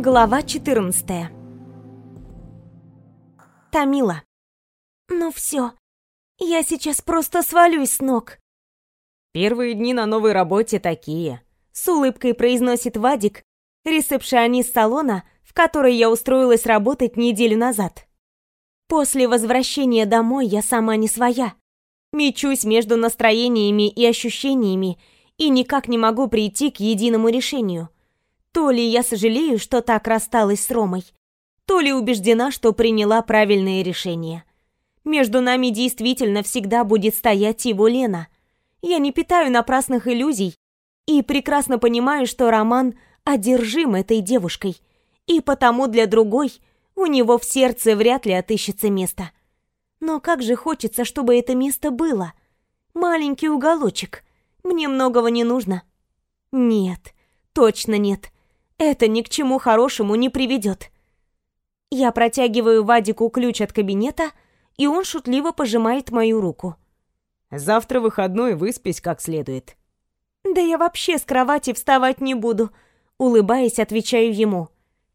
Глава 14 Тамила. Ну все, я сейчас просто свалюсь с ног. Первые дни на новой работе такие. С улыбкой произносит Вадик, ресепшионист салона, в который я устроилась работать неделю назад. После возвращения домой я сама не своя. Мечусь между настроениями и ощущениями и никак не могу прийти к единому решению – то ли я сожалею, что так рассталась с Ромой, то ли убеждена, что приняла правильное решение. Между нами действительно всегда будет стоять его Лена. Я не питаю напрасных иллюзий и прекрасно понимаю, что Роман одержим этой девушкой, и потому для другой у него в сердце вряд ли отыщется место. Но как же хочется, чтобы это место было. Маленький уголочек. Мне многого не нужно. Нет, точно нет. Это ни к чему хорошему не приведет. Я протягиваю Вадику ключ от кабинета, и он шутливо пожимает мою руку. «Завтра выходной, выспись как следует». «Да я вообще с кровати вставать не буду», — улыбаясь, отвечаю ему.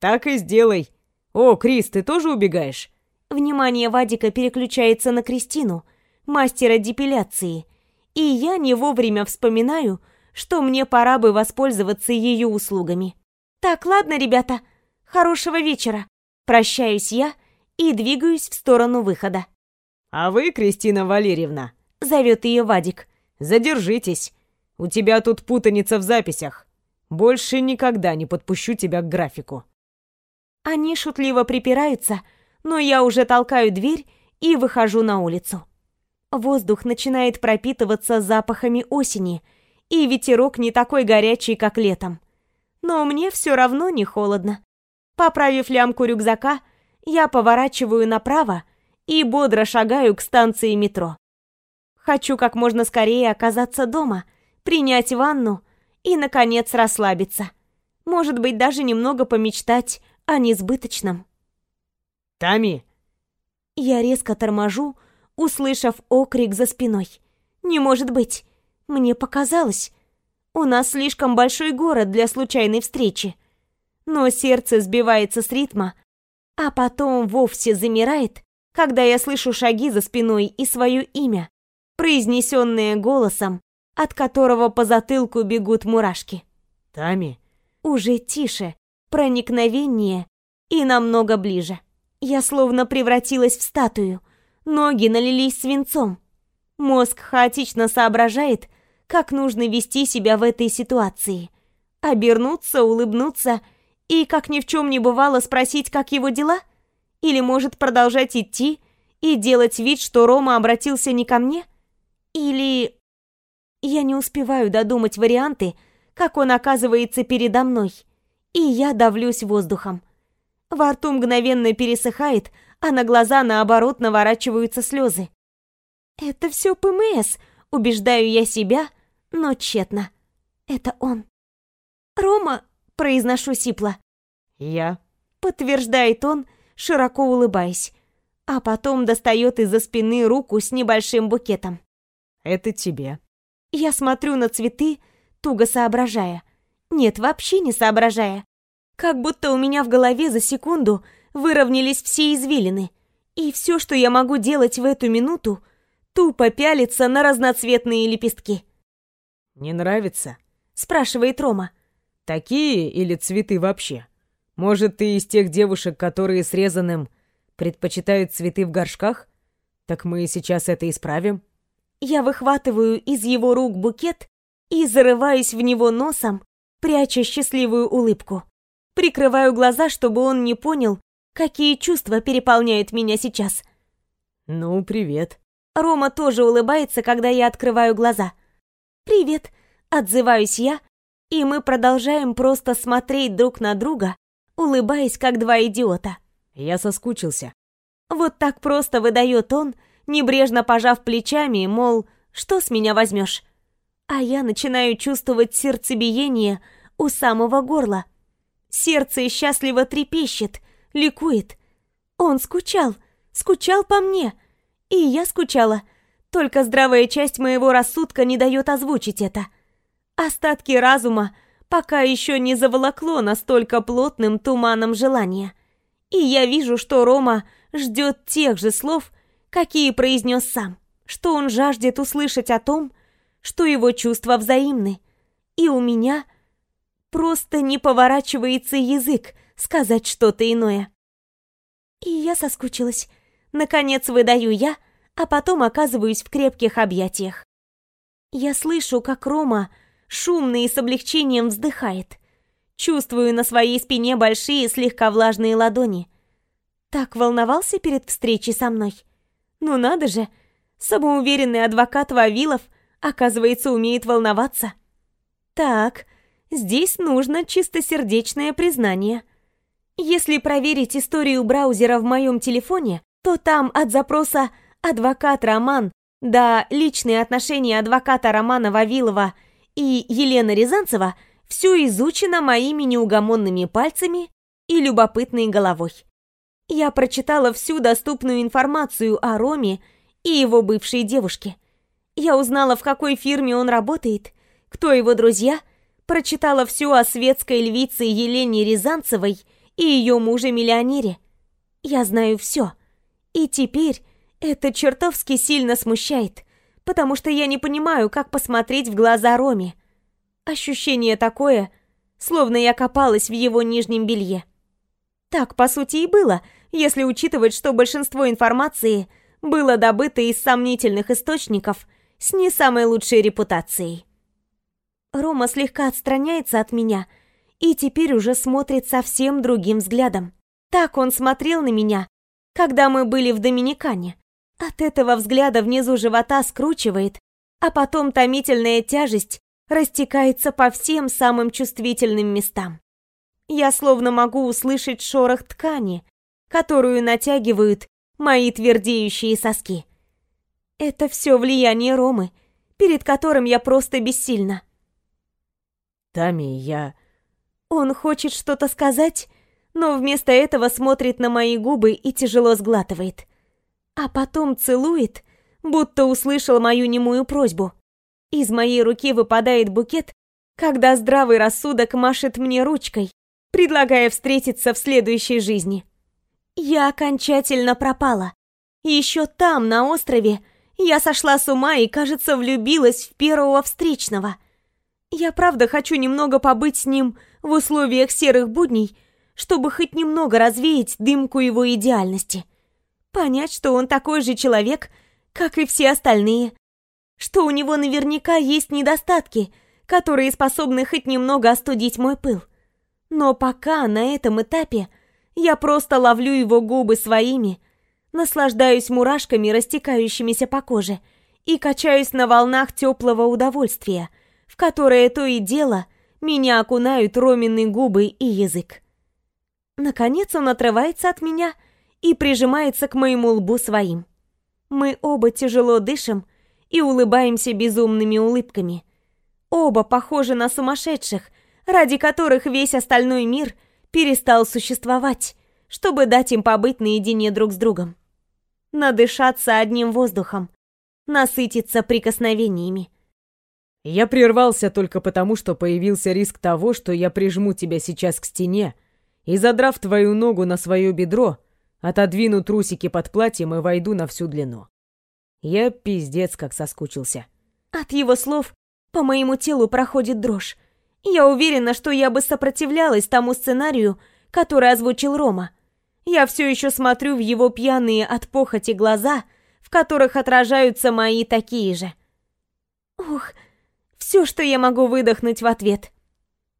«Так и сделай. О, Крис, ты тоже убегаешь?» Внимание Вадика переключается на Кристину, мастера депиляции, и я не вовремя вспоминаю, что мне пора бы воспользоваться ее услугами. «Так, ладно, ребята. Хорошего вечера». Прощаюсь я и двигаюсь в сторону выхода. «А вы, Кристина Валерьевна», — зовет ее Вадик. «Задержитесь. У тебя тут путаница в записях. Больше никогда не подпущу тебя к графику». Они шутливо припираются, но я уже толкаю дверь и выхожу на улицу. Воздух начинает пропитываться запахами осени, и ветерок не такой горячий, как летом но мне все равно не холодно. Поправив лямку рюкзака, я поворачиваю направо и бодро шагаю к станции метро. Хочу как можно скорее оказаться дома, принять ванну и, наконец, расслабиться. Может быть, даже немного помечтать о несбыточном. «Тами!» Я резко торможу, услышав окрик за спиной. «Не может быть! Мне показалось!» У нас слишком большой город для случайной встречи. Но сердце сбивается с ритма, а потом вовсе замирает, когда я слышу шаги за спиной и свое имя, произнесенное голосом, от которого по затылку бегут мурашки. «Тами?» Уже тише, проникновение и намного ближе. Я словно превратилась в статую, ноги налились свинцом. Мозг хаотично соображает, как нужно вести себя в этой ситуации. Обернуться, улыбнуться и, как ни в чем не бывало, спросить, как его дела? Или, может, продолжать идти и делать вид, что Рома обратился не ко мне? Или... Я не успеваю додумать варианты, как он оказывается передо мной, и я давлюсь воздухом. Во рту мгновенно пересыхает, а на глаза, наоборот, наворачиваются слезы. «Это все ПМС», Убеждаю я себя, но тщетно. Это он. «Рома!» — произношу сипло. «Я?» — подтверждает он, широко улыбаясь. А потом достает из-за спины руку с небольшим букетом. «Это тебе». Я смотрю на цветы, туго соображая. Нет, вообще не соображая. Как будто у меня в голове за секунду выровнялись все извилины. И все, что я могу делать в эту минуту — тупо пялится на разноцветные лепестки. «Не нравится?» — спрашивает Рома. «Такие или цветы вообще? Может, ты из тех девушек, которые срезанным предпочитают цветы в горшках? Так мы сейчас это исправим?» Я выхватываю из его рук букет и зарываюсь в него носом, пряча счастливую улыбку. Прикрываю глаза, чтобы он не понял, какие чувства переполняют меня сейчас. «Ну, привет», Рома тоже улыбается, когда я открываю глаза. «Привет!» — отзываюсь я, и мы продолжаем просто смотреть друг на друга, улыбаясь, как два идиота. «Я соскучился». Вот так просто выдает он, небрежно пожав плечами, мол, что с меня возьмешь? А я начинаю чувствовать сердцебиение у самого горла. Сердце счастливо трепещет, ликует. Он скучал, скучал по мне — и я скучала. Только здравая часть моего рассудка не дает озвучить это. Остатки разума пока еще не заволокло настолько плотным туманом желания. И я вижу, что Рома ждет тех же слов, какие произнес сам, что он жаждет услышать о том, что его чувства взаимны. И у меня просто не поворачивается язык сказать что-то иное. И я соскучилась. Наконец выдаю я, а потом оказываюсь в крепких объятиях. Я слышу, как Рома шумно и с облегчением вздыхает. Чувствую на своей спине большие слегка влажные ладони. Так волновался перед встречей со мной. Ну надо же, самоуверенный адвокат Вавилов, оказывается, умеет волноваться. Так, здесь нужно чистосердечное признание. Если проверить историю браузера в моем телефоне, то там от запроса «адвокат Роман» до «личные отношения адвоката Романа Вавилова» и Елены Рязанцева все изучено моими неугомонными пальцами и любопытной головой. Я прочитала всю доступную информацию о Роме и его бывшей девушке. Я узнала, в какой фирме он работает, кто его друзья, прочитала все о светской львице Елене Рязанцевой и ее муже-миллионере. Я знаю все. И теперь это чертовски сильно смущает, потому что я не понимаю, как посмотреть в глаза Роме. Ощущение такое, словно я копалась в его нижнем белье. Так, по сути, и было, если учитывать, что большинство информации было добыто из сомнительных источников с не самой лучшей репутацией. Рома слегка отстраняется от меня и теперь уже смотрит совсем другим взглядом. Так он смотрел на меня, когда мы были в Доминикане. От этого взгляда внизу живота скручивает, а потом томительная тяжесть растекается по всем самым чувствительным местам. Я словно могу услышать шорох ткани, которую натягивают мои твердеющие соски. Это все влияние Ромы, перед которым я просто бессильна. Тами, я... Он хочет что-то сказать, но вместо этого смотрит на мои губы и тяжело сглатывает. А потом целует, будто услышал мою немую просьбу. Из моей руки выпадает букет, когда здравый рассудок машет мне ручкой, предлагая встретиться в следующей жизни. Я окончательно пропала. Еще там, на острове, я сошла с ума и, кажется, влюбилась в первого встречного. Я правда хочу немного побыть с ним в условиях серых будней, чтобы хоть немного развеять дымку его идеальности. Понять, что он такой же человек, как и все остальные. Что у него наверняка есть недостатки, которые способны хоть немного остудить мой пыл. Но пока на этом этапе я просто ловлю его губы своими, наслаждаюсь мурашками, растекающимися по коже, и качаюсь на волнах теплого удовольствия, в которое то и дело меня окунают роменные губы и язык. Наконец он отрывается от меня и прижимается к моему лбу своим. Мы оба тяжело дышим и улыбаемся безумными улыбками. Оба похожи на сумасшедших, ради которых весь остальной мир перестал существовать, чтобы дать им побыть наедине друг с другом. Надышаться одним воздухом, насытиться прикосновениями. Я прервался только потому, что появился риск того, что я прижму тебя сейчас к стене и, задрав твою ногу на свое бедро, отодвину трусики под платьем и войду на всю длину. Я пиздец как соскучился. От его слов по моему телу проходит дрожь. Я уверена, что я бы сопротивлялась тому сценарию, который озвучил Рома. Я все еще смотрю в его пьяные от похоти глаза, в которых отражаются мои такие же. Ух, все, что я могу выдохнуть в ответ.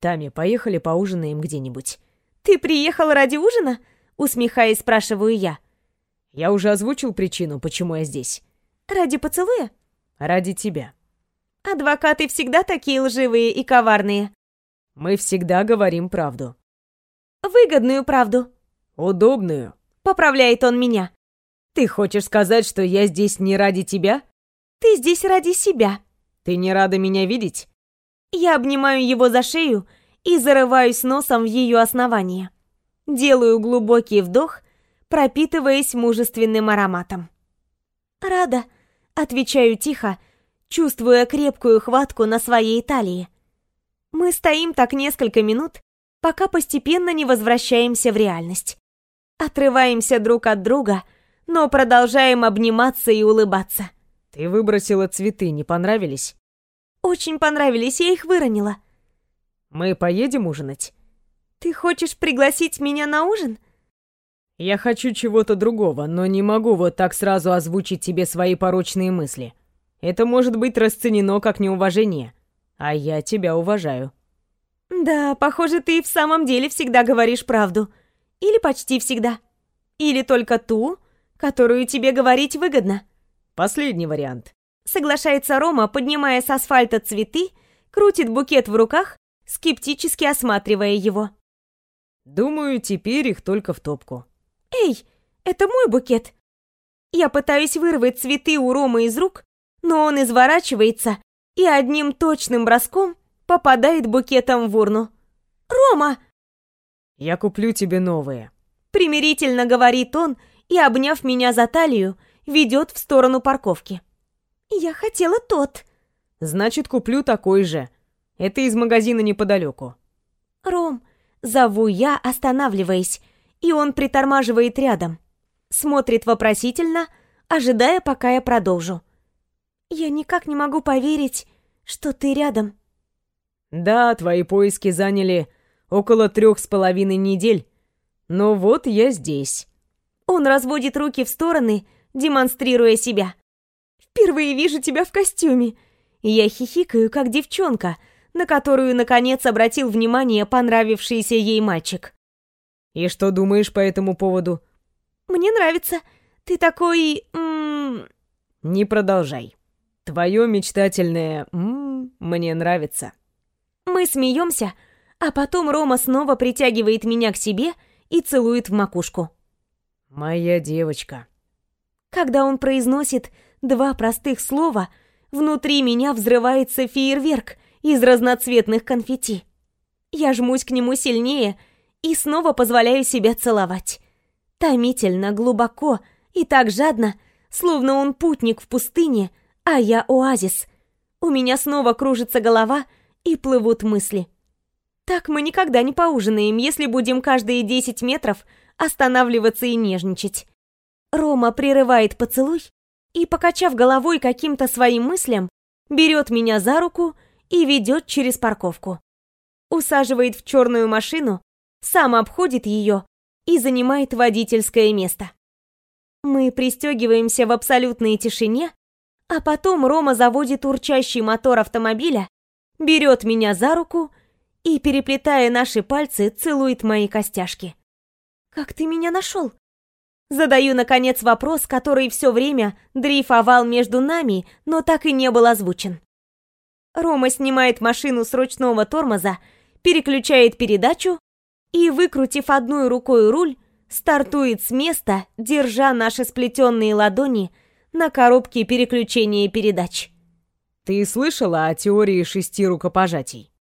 Тами, поехали поужинаем где-нибудь. «Ты приехал ради ужина?» Усмехаясь, спрашиваю я. Я уже озвучил причину, почему я здесь. Ради поцелуя? Ради тебя. Адвокаты всегда такие лживые и коварные. Мы всегда говорим правду. Выгодную правду. Удобную. Поправляет он меня. Ты хочешь сказать, что я здесь не ради тебя? Ты здесь ради себя. Ты не рада меня видеть? Я обнимаю его за шею и зарываюсь носом в ее основание. Делаю глубокий вдох, пропитываясь мужественным ароматом. «Рада», — отвечаю тихо, чувствуя крепкую хватку на своей талии. Мы стоим так несколько минут, пока постепенно не возвращаемся в реальность. Отрываемся друг от друга, но продолжаем обниматься и улыбаться. Ты выбросила цветы, не понравились? Очень понравились, я их выронила. Мы поедем ужинать? Ты хочешь пригласить меня на ужин? Я хочу чего-то другого, но не могу вот так сразу озвучить тебе свои порочные мысли. Это может быть расценено как неуважение, а я тебя уважаю. Да, похоже, ты в самом деле всегда говоришь правду. Или почти всегда. Или только ту, которую тебе говорить выгодно. Последний вариант. Соглашается Рома, поднимая с асфальта цветы, крутит букет в руках, скептически осматривая его. Думаю, теперь их только в топку. Эй, это мой букет. Я пытаюсь вырвать цветы у Ромы из рук, но он изворачивается и одним точным броском попадает букетом в урну. «Рома!» «Я куплю тебе новые», — примирительно говорит он и, обняв меня за талию, ведет в сторону парковки. «Я хотела тот». «Значит, куплю такой же. Это из магазина неподалеку». «Ром», — зову я, останавливаясь, и он притормаживает рядом. Смотрит вопросительно, ожидая, пока я продолжу. «Я никак не могу поверить, что ты рядом». «Да, твои поиски заняли около трех с половиной недель, но вот я здесь». Он разводит руки в стороны, демонстрируя себя. «Впервые вижу тебя в костюме». Я хихикаю, как девчонка, на которую, наконец, обратил внимание понравившийся ей мальчик. «И что думаешь по этому поводу?» «Мне нравится. Ты такой... М -м... «Не продолжай. Твое мечтательное «м» мне нравится». Мы смеемся, а потом Рома снова притягивает меня к себе и целует в макушку. «Моя девочка». Когда он произносит два простых слова, внутри меня взрывается фейерверк из разноцветных конфетти. Я жмусь к нему сильнее и снова позволяю себя целовать. Томительно, глубоко и так жадно, словно он путник в пустыне, а я оазис. У меня снова кружится голова и плывут мысли. Так мы никогда не поужинаем, если будем каждые десять метров останавливаться и нежничать. Рома прерывает поцелуй и, покачав головой каким-то своим мыслям, берет меня за руку и ведет через парковку. Усаживает в черную машину, сам обходит ее и занимает водительское место. Мы пристегиваемся в абсолютной тишине, а потом Рома заводит урчащий мотор автомобиля, берет меня за руку и, переплетая наши пальцы, целует мои костяшки. «Как ты меня нашел?» Задаю, наконец, вопрос, который все время дрейфовал между нами, но так и не был озвучен. Рома снимает машину с ручного тормоза, переключает передачу и, выкрутив одной рукой руль, стартует с места, держа наши сплетенные ладони на коробке переключения передач. «Ты слышала о теории шести рукопожатий?»